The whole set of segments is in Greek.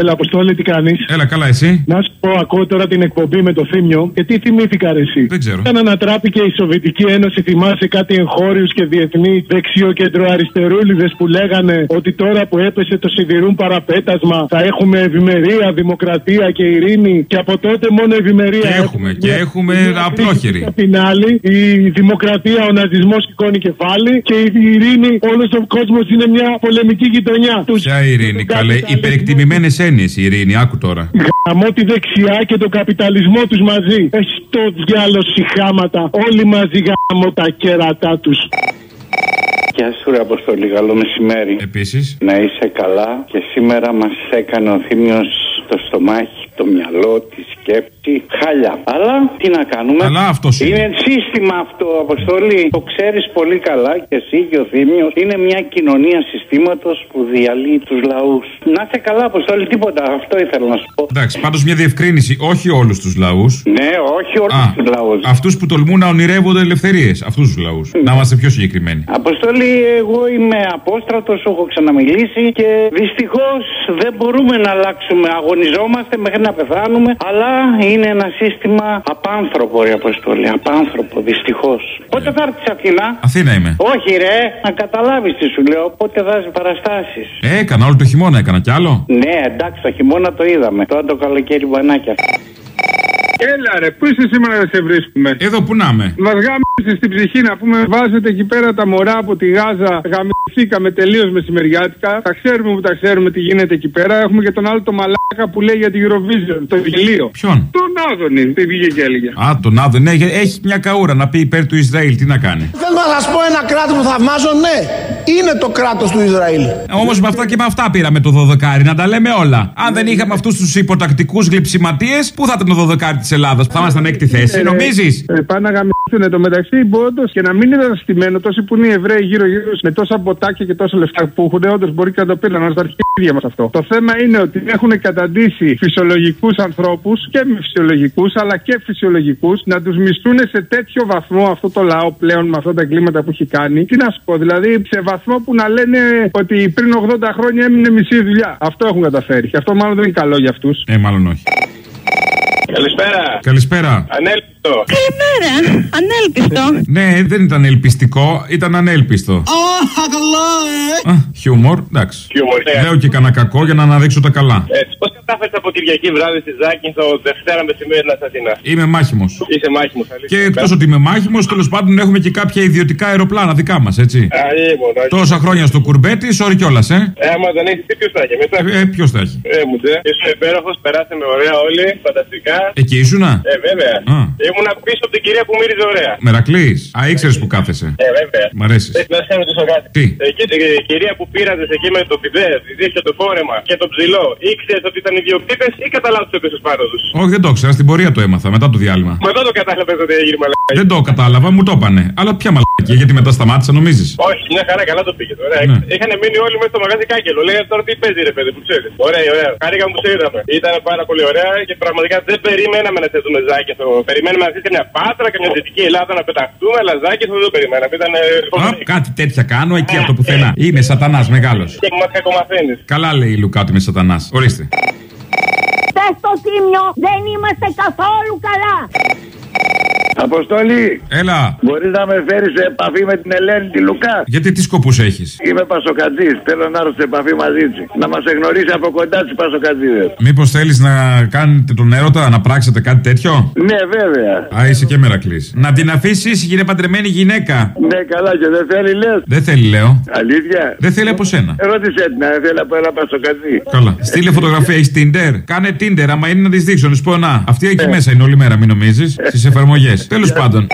Έλα, Αποστόλη, τι κάνεις; Έλα, καλά, εσύ; Να σου πω, ακούω τώρα την εκπομπή με το θύμιο και τι θυμήθηκα ρε, εσύ; Δεν ξέρω. Όταν ανατράπηκε η Σοβιετική Ένωση, θυμάσαι κάτι εγχώριους και διεθνεί δεξιό-κεντροαριστερούλιδε που λέγανε ότι τώρα που έπεσε το σιδηρούν παραπέτασμα θα έχουμε ευημερία, δημοκρατία και ειρήνη; Και από τότε μόνο ευημερία Και έχουμε, και έχουμε Μια απλόχερη. κρίση Απ' την άλλη, η δημοκρατία, ο ναζισμός σηκώνει κεφάλι και η ειρήνη, όλος ο κόσμος είναι μια πολεμική γειτονιά. Τους- Ποια ειρήνη, τον καλέ. καπιταλισμό- Υπερεκτιμημένες έννοιε η ειρήνη, άκου τώρα. Γαμώ τη δεξιά και τον καπιταλισμό τους μαζί. Έχεις το διάλο συχάματα. Όλοι μαζί γαμώ τα κέρατά τους. Γεια σου ρε Αποστολή, καλό μεσημέρι. Επίσης. Να είσαι καλά και σήμερα μας έκανε ο Θήμιος το στομάχι, το μυαλό, τη σκέψη, χάλια. Αλλά τι να κάνουμε; Αλλά αυτός είναι. είναι. σύστημα αυτό, Αποστολή. Το ξέρεις πολύ καλά και εσύ και ο Θήμιος. Είναι μια κοινωνία συστήματος που διαλύει τους λαούς. Να είσαι καλά, Αποστολή, τίποτα. Αυτό ήθελα να σου πω. Εντάξει, πάντως μια διευκρίνηση. Όχι όλους τους λαούς. Ναι, όχι όλους Α, τους λαούς. αυτούς που τολμούν να ονειρεύονται ελευθερίες. Αυτούς τους λαούς. Να είμαστε πιο συγκεκριμένοι. Αποστολή, εγώ είμαι απόστρατος, έχω ξαναμιλήσει και δυστυχώς δεν μπορούμε να αλλάξουμε. Αγωνιζόμαστε μέχρι να πεθάνουμε, αλλά είναι ένα σύστημα απάνθρωπο, ρε Αποστολή. Απάνθρωπο, δυστυχώς. Πότε θα έρθεις Αθήνα, Αθήνα είμαι. Όχι, ρε, να καταλάβεις τι σου λέω. Πότε θα έρθει παραστάσεις. Ε, έκανα όλο το χειμώνα, έκανα κι άλλο; Ναι, εντάξει, το χειμώνα το είδαμε. Τώρα το καλοκαίρι μπανάκια. Έλα ρε, πού είσαι σήμερα να σε βρίσκουμε; Εδώ που να είμαι. Μας γάμισες στην ψυχή να πούμε, βάζετε εκεί πέρα τα μωρά από τη Γάζα. Γαμηθήκαμε τελείως μεσημεριάτικα. Τα ξέρουμε που τα ξέρουμε τι γίνεται εκεί πέρα. Έχουμε και τον άλλο το μαλάκα που λέει για τη Eurovision, το γελίο. Ποιον; Τον Άδωνη, τι βγήκε και έλεγε. Α, τον Άδων, ναι, έχει μια καούρα να πει υπέρ του Ισραήλ. Τι να κάνει. Θέλω να σας πω ένα κράτος που θαυμάζω, ναι. Είναι το κράτος του Ισραήλ. Όμως με αυτά και με αυτά πήραμε το 12 να τα λέμε όλα. Αν δεν είχαμε αυτούς τους υποτακτικούς γλυψιματίε, πού θα ήταν το 12 της Ελλάδας, που θα ήμασταν έκτη θέση, νομίζεις; Ε, πάνε να γαμηθούν το μεταξύ, όντω και να μην ήταν στημένο τόσοι που είναι οι Εβραίοι γύρω-γύρω με τόσα ποτάκια και τόσα λεφτά που έχουν, όντως μπορεί και να το πήραν, να στα αρχίδια μας αυτό. Το θέμα είναι ότι έχουν καταντήσει φυσιολογικούς ανθρώπους και μη φυσιολογικούς, αλλά και φυσιολογικούς να τους μισθούν σε τέτοιο βαθμό αυτό το λαό πλέον με αυτά τα εγκλήματα που έχει κάνει. Τι να σου πω, δηλαδή σε βαθμό που να λένε ότι πριν 80 χρόνια έμεινε μισή δουλειά. Αυτό έχουν καταφέρει. Και αυτό μάλλον δεν είναι καλό για αυτούς. Ε, μάλλον όχι. Καλησπέρα. Καλησπέρα. Ανέλπιστο. Καλημέρα. Ανέλπιστο. Ναι, δεν ήταν ελπιστικό, ήταν ανέλπιστο. Α, χιούμορ, εντάξει. Χιούμορ, ναι. Λέω και κανένα κακό για να αναδείξω τα καλά. Έτσι, πώς κατάφερε από Κυριακή βράδυ στη Ζάκη στο Δευτέρα μεσημέρι να σας είναι. Είμαι μάχημος. Είσαι μάχημος, αλήθεια. Και εκτός ότι είμαι μάχημος, τέλος πάντων έχουμε και κάποια ιδιωτικά αεροπλάνα δικά μας, έτσι. Αλλήμον, όχι. Τόσα χρόνια στο κουρμπέτι, sorry κιόλας, ε. Ε, άμα δεν έχεις, τι ποιος θα έχει, μετά. Ε, ποιος θα έχει. Ε, μου τσε. Ήσουν υπέροχος, περάσαμε ωραία όλοι, φανταστικά. Εκεί ήσουνα; Ε, βέβαια. Α. Ήμουνα πίσω από την κυρία που μύριζε ωραία. Μερακλής. Α, ήξερες που κάθεσαι. Ε, βέβαια. Μ' αρέσεις. Ε, Να σε ρωτήσω κάτι. Τι; Εκεί, η κυρία που πήρατε εκεί με το φιδέ, και το φόρεμα και το ψηλό, ήξερες ότι ήταν ιδιοκτήτε ή κατά λάθο έπεσε πάνω του. Όχι, δεν το ήξερα. Στην πορεία το έμαθα μετά το διάλειμμα. Μετά το κατάλαβε ότι έγινε μαλακά. Δεν το κατάλαβα, μου το είπανε. Αλλά ποια μαλακία, γιατί μετά σταμάτησα, νομίζει. Όχι, μια χαρά καλά το πήγε τώρα. Ναι. Είχαν μείνει όλοι μέσα στο μαγαζί κάγκελο. Λέει τώρα τι παίζει ρε παιδί που ξέρει. Ωραία, ωραία. Χάρηκαμε που σε είδαμε. Ήταν πάρα πολύ ωραία και πραγματικά δεν περιμέναμε να σε δούμε ζάκι. Περιμέναμε να ζήσει μια πάτρα και μια δυτική Ελλάδα να πεταχτούμε, αλλά ζάκι αυτό δεν το περιμέναμε. Ήταν. ε, Α, κάτι τέτοια κάνω εκεί από το πουθενά. Είμαι σατανά μεγάλο. Και μα κακομαθαίνει. Καλά λέει η Λουκά ότι είμαι σατανά. Ορίστε. Πες στο τίμιο, δεν είμαστε καθόλου καλά. Αποστολή, Έλα. μπορείς να με φέρεις σε επαφή με την Ελένη τη Λουκά; Γιατί τι σκοπούς έχεις; Είμαι πασοκατζής. Θέλω να έρθω σε επαφή μαζί της. Να μας εγνωρίσει από κοντά τι πασοκατζίδες. Μήπως θέλεις να κάνετε τον έρωτα, να πράξετε κάτι τέτοιο; Ναι, βέβαια. Α, είσαι και μερακλής. Να την αφήσεις ήσυχη, είναι παντρεμένη γυναίκα. Ναι, καλά και δεν θέλει, λες. Δεν θέλει, λέω. Αλήθεια; Δεν θέλει από σένα. Ρώτησε την, αν θέλει από ένα πασοκατζή. Καλά. Στείλε φωτογραφία, έχεις Tinder; Κάνε Tinder, άμα είναι να τη δείξω. Να σου πω να. Αυτή εκεί μέσα είναι όλη μέρα, μην νομίζεις. Στις εφαρμογές. Τέλος πάντων.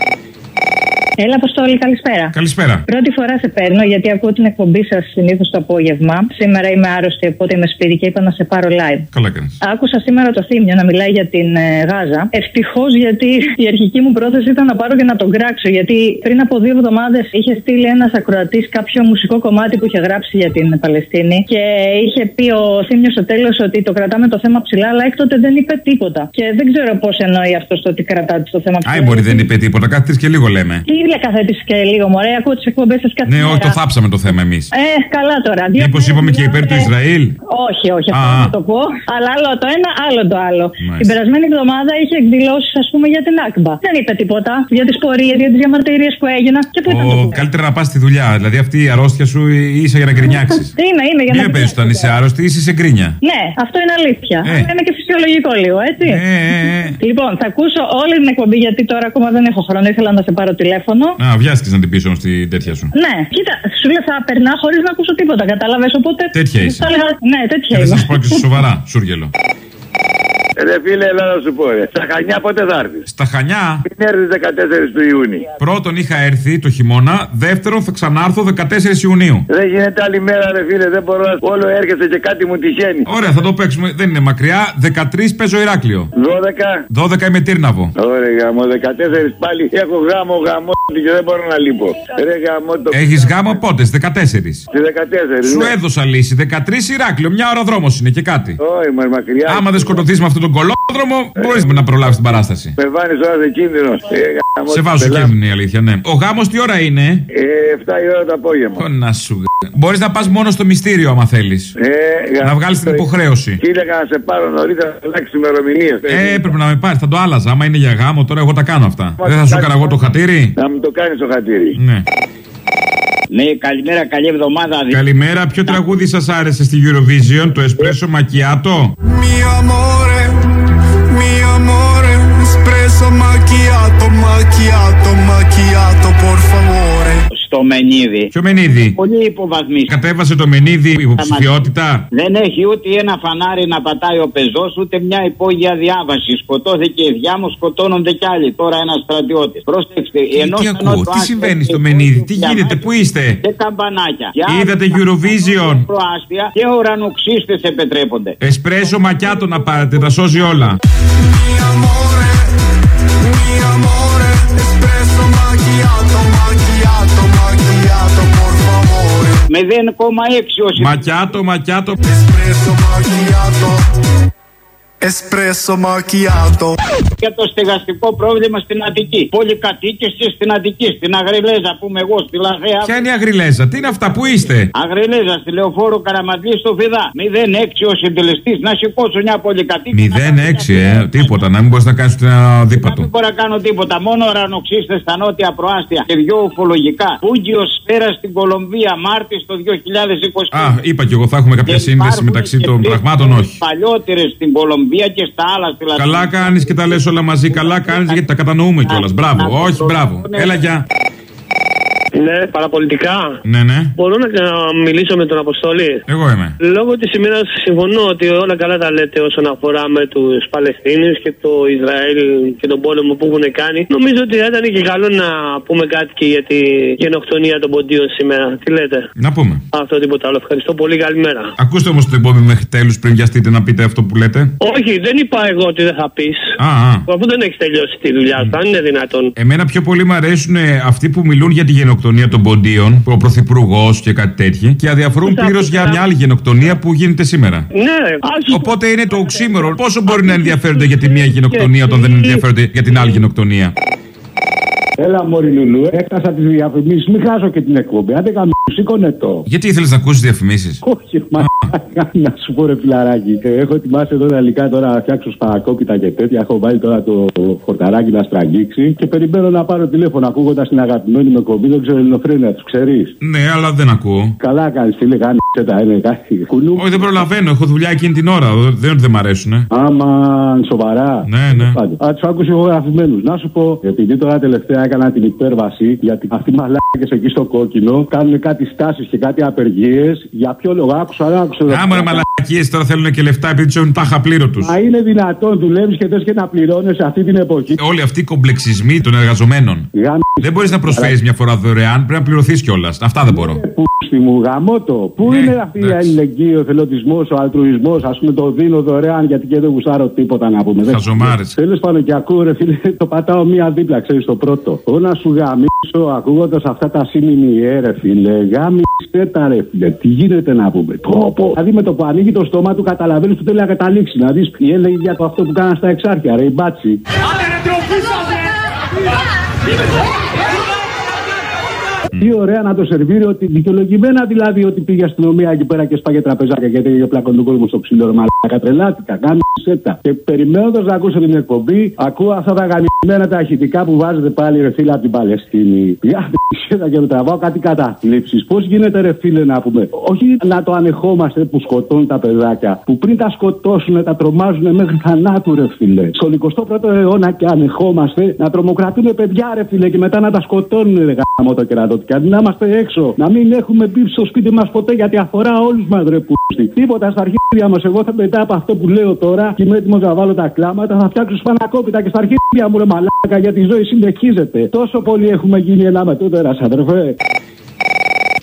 Έλα, Αποστόλη, καλησπέρα. Καλησπέρα. Πρώτη φορά σε παίρνω γιατί ακούω την εκπομπή σας συνήθως το απόγευμα. Σήμερα είμαι άρρωστη, οπότε είμαι σπίτι και είπα να σε πάρω live. Καλά κάνεις. Άκουσα σήμερα το θύμιο να μιλάει για την ε, Γάζα. Ευτυχώς γιατί η αρχική μου πρόθεση ήταν να πάρω και να τον κράξω. Γιατί πριν από δύο εβδομάδες είχε στείλει ένας ακροατής κάποιο μουσικό κομμάτι που είχε γράψει για την Παλαιστίνη. Και είχε πει ο θύμιο στο τέλος ότι το κρατάμε το θέμα ψηλά, αλλά έκτοτε δεν είπε τίποτα. Και δεν ξέρω πώς εννοεί αυτός το ότι κρατάτε το θέμα ψηλά. Άι, μπορεί δεν είπε τίποτα, κάτι τρει και λίγο λέμε. Τι διακαθέτηση και λίγο, μωρέ. Ακούω τις εκπομπές σας κάθε Ναι, όχι, μέρα. το θάψαμε το θέμα εμείς. Ε, καλά τώρα. Δύο Μήπως μέρες είπαμε και μιλάμε- υπέρ του Ισραήλ; Όχι, όχι, αυτό Α. να το πω. Αλλά άλλο το ένα, άλλο το άλλο. Μάλιστα. Την περασμένη εβδομάδα είχε εκδηλώσει, ας πούμε, για την Άκμπα. Δεν είπε τίποτα για τις πορείες, για τις διαμαρτυρίες που έγιναν. Και πού ήταν το Ο, κουβέντα. καλύτερα να πας στη δουλειά. Δηλαδή αυτή η αρρώστια σου ίσα για να γκρινιάξεις. Είμαι, είμαι για Μην να παίζει όταν είσαι άρρωστη, είσαι σε γκρίνια. Ναι, αυτό είναι αλήθεια. Ε. Αλλά είναι και φυσιολογικό λίγο, έτσι. Ε, ε, ε. Λοιπόν, θα ακούσω όλη την εκπομπή γιατί τώρα ακόμα δεν έχω χρόνο. Ήθελα να σε πάρω τηλέφωνο. Α, βιάστηκες να την πεις όμως την τέτοια σου. Ναι, κοίτα, σου λέω θα περνάς χωρίς να ακούσω τίποτα. Κατάλαβες οπότε. Τέτοια είσαι. Θα έλεγα- Ναι, τέτοια Και θα είμαι. σας πω και στα σοβαρά, σούργελο. Ρε φίλε, έλα να σου πω, ρε. Στα Χανιά πότε θα έρθεις; Στα Χανιά, Μην έρθεις 14 του Ιούνιου. πρώτον είχα έρθει το χειμώνα, δεύτερον θα ξανάρθω 14 Ιουνίου. Δεν γίνεται άλλη μέρα, ρε φίλε. Δεν μπορώ να. Όλο έρχεσαι και κάτι μου τυχαίνει. Ωραία, θα το παίξουμε, δεν είναι μακριά. 13 παίζω Ηράκλειο. 12. 12 είμαι Τύρναβο. Ωραία, γαμό. 14 πάλι έχω γάμο, γάμο και δεν μπορώ να λείπω. Ρε γαμό το. Έχεις γάμο πότες, στι 14. Στη 14. Σου ναι. έδωσα λύση. 13 Ηράκλειο, μια ώρα δρόμος είναι και κάτι. Όχι, μα μακριά. Άμα δεν σκοτωθείς με αυτόν τον κολόδρομο, μπορείς να προλάβεις την παράσταση. Με βάνεις τώρα σε κίνδυνος. Ε, γαμώ, Σε βάζω πελά- κίνδυνο η αλήθεια, ναι. Ο γάμος τι ώρα είναι; Ε, 7 η ώρα το απόγευμα. Ω, Να σου Μπορείς να πας μόνο στο μυστήριο άμα θέλεις. Ε, γαμώ, Να βγάλεις την το- υποχρέωση. Και έλεγα να σε πάρω νωρίτερα να αλλάξεις ημερομηνίες. Ε, έπρεπε να με πάρεις, θα το άλλαζα. Άμα είναι για γάμο, τώρα εγώ τα κάνω αυτά. Δεν θα σου έκανα εγώ το χατήρι; Να μου το κάνεις το χατήρι. Ναι. Ναι, καλημέρα, καλή εβδομάδα. Καλημέρα, ποιο τραγούδι σας άρεσε στη Eurovision, το Espresso Macchiato; Mi macchiato, macchiato, macchiato, por favore. Στο Μενίδη. Ποιο μενίδι; Πολύ υποβαθμίσει. Κατέβασε το μενίδι υποψηφιότητα; Δεν έχει ούτε ένα φανάρι να πατάει ο πεζός, ούτε μια υπόγεια διάβαση. Σκοτώθηκε η διά μου, σκοτώνονται κι άλλοι. Τώρα ένας στρατιώτης. Πρόσεξτε, ενώ Τι σαν ακούω, το τι άσπρο συμβαίνει και στο υπόγεια μενίδι, τι διαβάσεις γίνεται, πού είστε; Και καμπανάκια. Και Είδατε άλλοι Eurovision. Προάστια και ουρανοξύστες επιτρέπονται. Εσπρέσο μακιάτο να πάρετε, τα σώζει όλα. Mi amore, mi amore, espresso macchiato, macchiato, macchiato, por favore. 0,6 όσοι. Μακιάτο, μακιάτο. Espresso macchiato, espresso macchiato. Για το στεγαστικό πρόβλημα στην Αττική. Πολυκατοίκε και στην Αττική. Στην Αγριλέζα, πούμε εγώ, στη Λαθέα. Ποια είναι η αγριλέζα, τι είναι αυτά, πού είστε; Αγριλέζα, στη Λεωφόρο Καραματλή στο Φιδά. 06 ο συντελεστής να σηκώσω μια πολυκατοίκη. 0,6 ε, τίποτα, να μην μπορείς να κάνεις ούτε ένα Δεν δίπατο. μπορώ να κάνω τίποτα. Μόνο ουρανοξύστε στα νότια προάστια και δυο ουφολογικά. Πούγκιο σφαίρα στην Κολομβία, Μάρτης το 2020. Α, είπα και εγώ θα έχουμε κάποια σύνδεση μεταξύ των πραγμάτων, όχι. Παλιότερες στην Κολομβία και στα άλλα στη Λατινική. Καλά κάνεις και τα λες όλα μαζί. Καλά κάνεις γιατί τα κατανοούμε κιόλας. Μπράβο, όχι, μπράβο. Έλα, γεια. Ναι, παραπολιτικά. Ναι, ναι. Μπορώ να να μιλήσω με τον Αποστόλη; Εγώ είμαι. Λόγω της ημέρα συμφωνώ ότι όλα καλά τα λέτε όσον αφορά με τους Παλαιστίνιους και το Ισραήλ και τον πόλεμο που έχουν κάνει. Νομίζω ότι θα ήταν και καλό να πούμε κάτι και για τη γενοκτονία των ποντίων σήμερα. Τι λέτε; Να πούμε. Αυτό τίποτα άλλο. Ευχαριστώ πολύ. Καλημέρα. Ακούστε όμως το επόμενο μέχρι τέλους πριν βιαστείτε να πείτε αυτό που λέτε. Όχι, δεν είπα εγώ ότι δεν θα πεις. Α, α. Αφού δεν έχεις τελειώσει τη δουλειά σου, αν είναι δυνατόν. Εμένα πιο πολύ μου αρέσουν ε, αυτοί που μιλούν για τη γενοκτονία των ποντίων, ο πρωθυπουργός και κάτι τέτοιο, και αδιαφορούν πλήρως για μια άλλη γενοκτονία που γίνεται σήμερα. Ναι, άσου. Οπότε είναι το οξύμερο. Πόσο μπορεί να ενδιαφέρονται για τη μία γενοκτονία όταν δεν ενδιαφέρονται για την άλλη γενοκτονία; Έλα, Μωρή Λουλού, έχασα τις διαφημίσεις. Μην χάσω και την εκπομπή. Άντε καμί, σήκωνε το. Γιατί ήθελες να ακούσεις διαφημίσεις; Όχι, μα να σου πω ρε φιλαράκι. Ε, Έχω ετοιμάσει εδώ τα υλικά τώρα να φτιάξω σπαρακόπιτα και τέτοια. Έχω βάλει τώρα το χορταράκι να στραγγίξει και περιμένω να πάρω τηλέφωνο ακούγοντας την αγαπημένη μου εκπομπή. Δεν ξέρω ελληνοφρένια, τους ξέρεις. Ναι, αλλά δεν ακούω. Καλά κάνεις, φίλε, κάνει τα είναι κάτι. Κουνού. Όχι, δεν προλαβαίνω. Έχω δουλειά εκείνη την ώρα. Δεν δεν μ' αρέσουν. Άμα σοβαρά. Ναι, ναι. Α τους άκουσε ηχογραφημένου. Να σου πω, επειδή τώρα τελευταία έκανα την υπέρβαση, γιατί αυτοί οι μαλάκες εκεί στο κόκκινο κάνουν κάτι στάσεις και κάτι απεργίες. Για ποιο λόγο, άκουσα, άκουσα. Άμα ρε μαλακίες τώρα θέλουν και λεφτά επειδή τους έχουν τάχα πλήρωτου. Μα είναι δυνατόν, δουλεύεις και θε και να πληρώνεις αυτή την εποχή. Όλοι αυτοί οι κομπλεξισμοί των εργαζομένων. Γάμ... Δεν μπορείς να προσφέρεις μια φορά δωρεάν, πρέπει να πληρωθείς κιόλας. Αυτά δεν μπορώ. Πούστη μου, γαμώτο. Πού Ναι, είναι αυτή η εντάξει. αλληλεγγύη, ο θελοντισμός, ο αλτρουισμός, ας πούμε το δίνω δωρεάν γιατί και δεν γουστάρω τίποτα να πούμε. Χαζομάρες. Τέλος πάντων και ακούω ρε φίλε, το πατάω μία δίπλα, ξέρεις το πρώτο. Ω να σου γαμίσω ακούγοντας αυτά τα σύνημη ρε φίλε. Γάμισε τα ρε φίλε. Τι γίνεται να πούμε; Πω, πω. Δηλαδή με το που ανοίγει το στόμα του καταλαβαίνεις που θέλει να καταλήξει. Να δεις τι έλεγε για το αυτό που κάναν στα εξάρχεια, ρε η μπάτσι. Τι ωραία να το σερβίρει ότι δικαιολογημένα δηλαδή ότι πήγε αστυνομία εκεί πέρα και σπάγε τραπεζάκια γιατί είχε πλάκον τον κόσμο στο ξύλο. ρε Μαλάκα τρελάτικα, κάνει σέτα. Και περιμένοντας να ακούσω την εκπομπή, ακούω αυτά τα γαμισμένα τα ηχητικά που βάζετε πάλι ρε φίλε από την Παλαιστίνη. Για σέτα και με τραβάω κάτι καταθλίψεις. Πώς γίνεται ρε φίλε να πούμε, όχι να το ανεχόμαστε που σκοτώνουν τα παιδάκια, που πριν τα σκοτώσουν τα τρομάζουν μέχρι θανάτου ρε φίλε. Στον 21ο αιώνα και ανεχόμαστε να τρομοκρατούν παιδιά ρε φίλε και μετά να τα σκοτώνουν ρε γάμο το κεράτο. Και αντί να είμαστε έξω, να μην έχουμε μπει στο σπίτι μας ποτέ γιατί αφορά όλους μας ρε πούστη. Τίποτα στα αρχίδια μας. Εγώ θα μετά από αυτό που λέω τώρα και είμαι έτοιμος να βάλω τα κλάματα, θα φτιάξω σπανακόπιτα και στα αρχίδια μου ρε μαλάκα γιατί η ζωή συνεχίζεται. Τόσο πολύ έχουμε γίνει ένα με τούτερα, αδερφέ.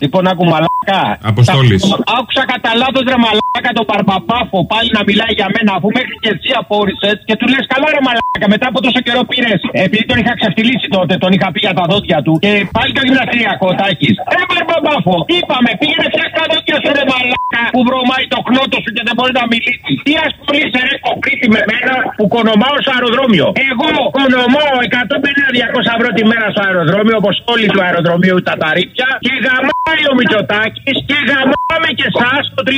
Λοιπόν, άκου μαλάκα. Αποστόλης. Τα- Άκουσα κατά λάθος ρε μαλάκα τον Παρπαπάφο πάλι να μιλάει για μένα αφού μέχρι και εσύ απόρρισες και του λες καλά ρε μαλάκα μετά από τόσο καιρό πήρες. Επειδή τον είχα ξεφτυλίσει τότε, τον είχα πει για τα δόντια του και πάλι το γυμναστηριακό τάκη. Ρε Παρπαπάφο, είπαμε πήγαινε φτιάξει τα δόντια σου ρε μαλάκα που βρωμάει το knότο σου και δεν μπορείς να μιλήσεις. Τι ασχολείσαι ρε κοπρίτη με μένα που κονομάω στο αεροδρόμιο. Εγώ κονομάω 150-200 ευρώ τη μέρα στο αεροδρόμιο όπως όλοι του αεροδρομίου τα ταρίπια και γαμάει ο Μητσοτάκης και γαμάμε και εσάς το 3%.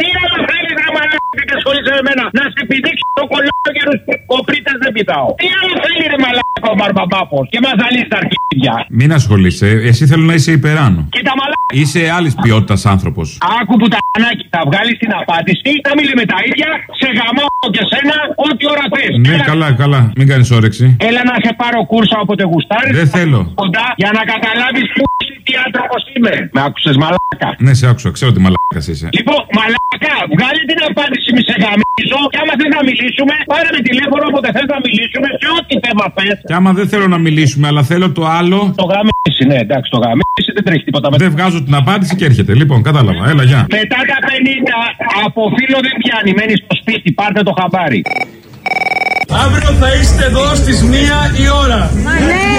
Τι άλλο θέλει να μαλάκα και ασχολείσαι με μένα να σε επιδείξει το κολόγερου κοπρίτες δεν πιτάω. Τι άλλο θέλει ρε μαλάκα ο Μπαρμπαμπάπο και μας ζαλίζει τα αρχίδια. Μην ασχολείσαι. Εσύ θέλω να είσαι υπεράνω. Κοίτα μαλάκα. Είσαι άλλης ποιότητας άνθρωπος. Άκου που τα ανάγκη θα βγάλεις την απάντηση, θα μιλεί με τα ίδια, σε γαμάω και σένα, ό,τι ώρα θες. Ναι, καλά, καλά. Μην κάνεις όρεξη. Έλα να σε πάρω κούρσα όποτε γουστάρεις. Δεν θέλω. Κοντά για να καταλάβεις πού τι άνθρωπος είμαι. Με άκουσες μαλάκα; Ναι, σε άκουσα. Ξέρω τι μαλάκας είσαι. Λοιπόν, μαλάκα, βγάλει την απάντηση, μη σε γαμίσω. Και άμα θες να μιλήσουμε, πάρε με τηλέφωνο όποτε θες να μιλήσουμε σε ό,τι θέμα θες. Και άμα δεν θέλω να μιλήσουμε, αλλά θέλω το άλλο. Το γαμίσει, ναι, εντάξει, το γαμίσει δεν τρέχει τίποτα με Δεν βγάζω την απάντηση και έρχεται. Λοιπόν, κατάλαβα. Έλα, γεια. Μετά τα 50 από φίλο δεν πιάνει, μένει στο σπίτι, πάρτε το χαμπάρι. Αύριο θα είστε εδώ στις μία η ώρα. Ναι.